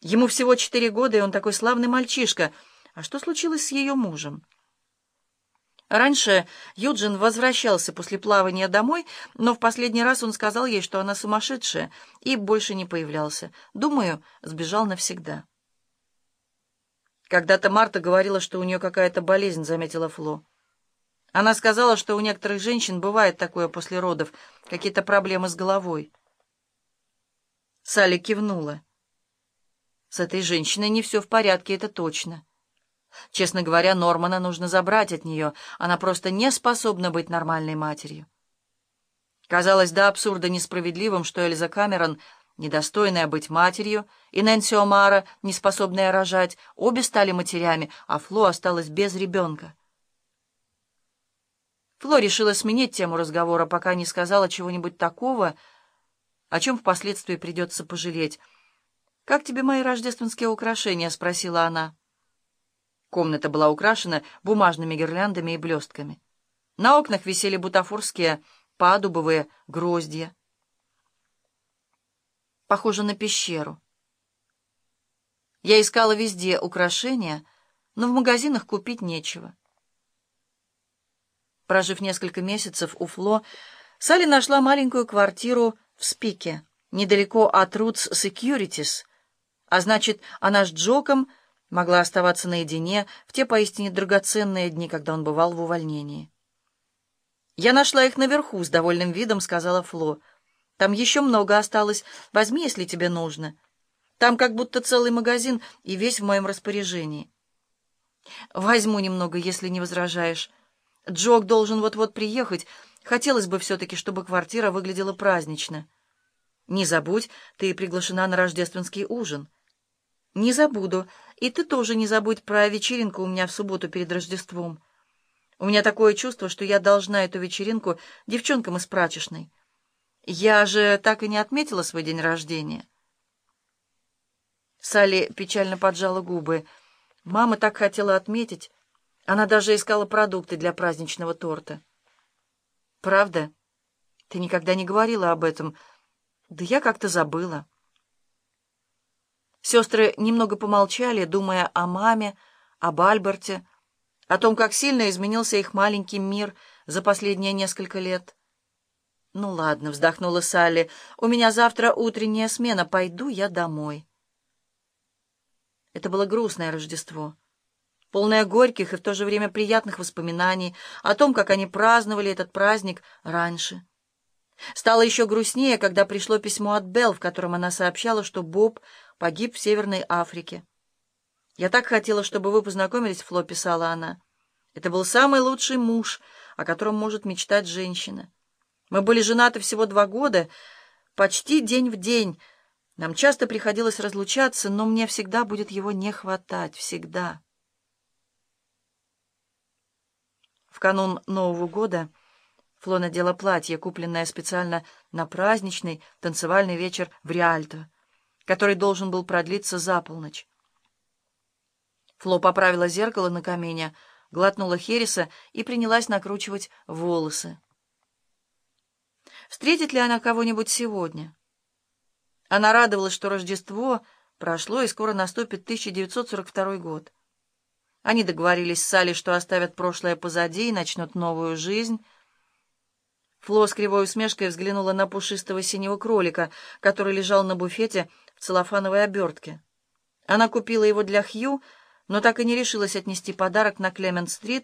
Ему всего четыре года, и он такой славный мальчишка. А что случилось с ее мужем? Раньше Юджин возвращался после плавания домой, но в последний раз он сказал ей, что она сумасшедшая, и больше не появлялся. Думаю, сбежал навсегда. Когда-то Марта говорила, что у нее какая-то болезнь, заметила Фло. Она сказала, что у некоторых женщин бывает такое после родов, какие-то проблемы с головой. Салли кивнула. С этой женщиной не все в порядке, это точно. Честно говоря, Нормана нужно забрать от нее. Она просто не способна быть нормальной матерью. Казалось до абсурда несправедливым, что Эльза Камерон, недостойная быть матерью, и Нэнси Омара, неспособная рожать, обе стали матерями, а Фло осталась без ребенка. Фло решила сменить тему разговора, пока не сказала чего-нибудь такого, о чем впоследствии придется пожалеть. «Как тебе мои рождественские украшения?» — спросила она. Комната была украшена бумажными гирляндами и блестками. На окнах висели бутафорские падубовые гроздья. Похоже на пещеру. Я искала везде украшения, но в магазинах купить нечего. Прожив несколько месяцев у Фло, Салли нашла маленькую квартиру в Спике, недалеко от Roots Securities, а значит, она с Джоком — могла оставаться наедине в те поистине драгоценные дни, когда он бывал в увольнении. «Я нашла их наверху», — с довольным видом сказала Фло. «Там еще много осталось. Возьми, если тебе нужно. Там как будто целый магазин и весь в моем распоряжении». «Возьму немного, если не возражаешь. Джок должен вот-вот приехать. Хотелось бы все-таки, чтобы квартира выглядела празднично. Не забудь, ты приглашена на рождественский ужин». «Не забуду. И ты тоже не забудь про вечеринку у меня в субботу перед Рождеством. У меня такое чувство, что я должна эту вечеринку девчонкам из прачечной. Я же так и не отметила свой день рождения». Салли печально поджала губы. Мама так хотела отметить. Она даже искала продукты для праздничного торта. «Правда? Ты никогда не говорила об этом. Да я как-то забыла». Сестры немного помолчали, думая о маме, об Альберте, о том, как сильно изменился их маленький мир за последние несколько лет. «Ну ладно», — вздохнула Салли, — «у меня завтра утренняя смена, пойду я домой». Это было грустное Рождество, полное горьких и в то же время приятных воспоминаний о том, как они праздновали этот праздник раньше. Стало еще грустнее, когда пришло письмо от Белл, в котором она сообщала, что Боб погиб в Северной Африке. «Я так хотела, чтобы вы познакомились, Фло», — писала она. «Это был самый лучший муж, о котором может мечтать женщина. Мы были женаты всего два года, почти день в день. Нам часто приходилось разлучаться, но мне всегда будет его не хватать, всегда». В канун Нового года Фло надела платье, купленное специально на праздничный танцевальный вечер в Риальто, который должен был продлиться за полночь. Фло поправила зеркало на камине, глотнула Хереса и принялась накручивать волосы. Встретит ли она кого-нибудь сегодня? Она радовалась, что Рождество прошло, и скоро наступит 1942 год. Они договорились с Салли, что оставят прошлое позади и начнут новую жизнь — Фло с кривой усмешкой взглянула на пушистого синего кролика, который лежал на буфете в целлофановой обертке. Она купила его для Хью, но так и не решилась отнести подарок на Клемент-стрит,